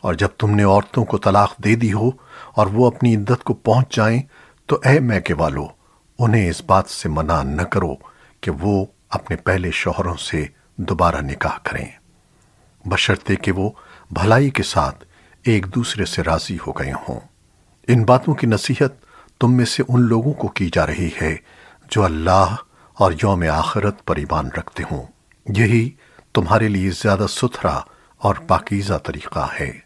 اور جب تم نے عورتوں کو طلاق دے دی ہو اور وہ اپنی عدت کو پہنچ جائیں، تو اے میکے والو، انہیں اس بات سے منع نہ کرو کہ وہ اپنے پہلے شوہروں سے دوبارہ نکاح کریں۔ بشرطے کہ وہ بھلائی کے ساتھ ایک دوسرے سے راضی ہو گئے ہوں۔ ان باتوں کی نصیحت تم میں سے ان لوگوں کو کی جا رہی ہے جو اللہ اور یوم آخرت پر ایمان رکھتے ہوں۔ یہی تمہارے لیے زیادہ ستھرا اور پاکیزہ طریقہ ہے۔